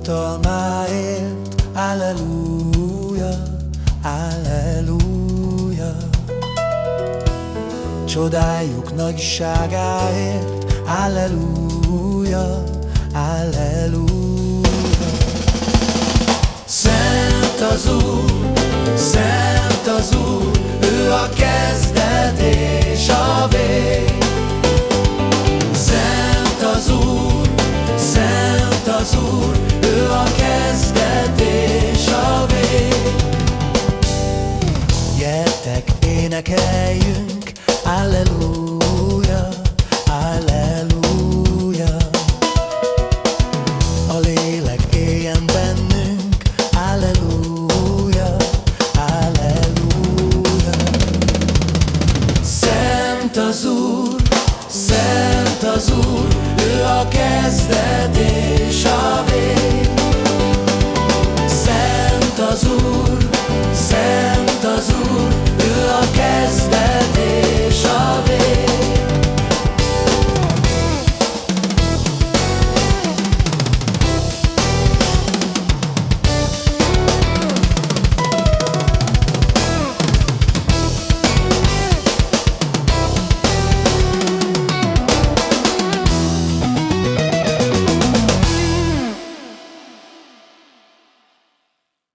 Hatalmáért, Alleluja, Alleluja. Csodáljuk nagyságáért, Alleluja, Alleluja. a kezdet és a vég. Szent az Úr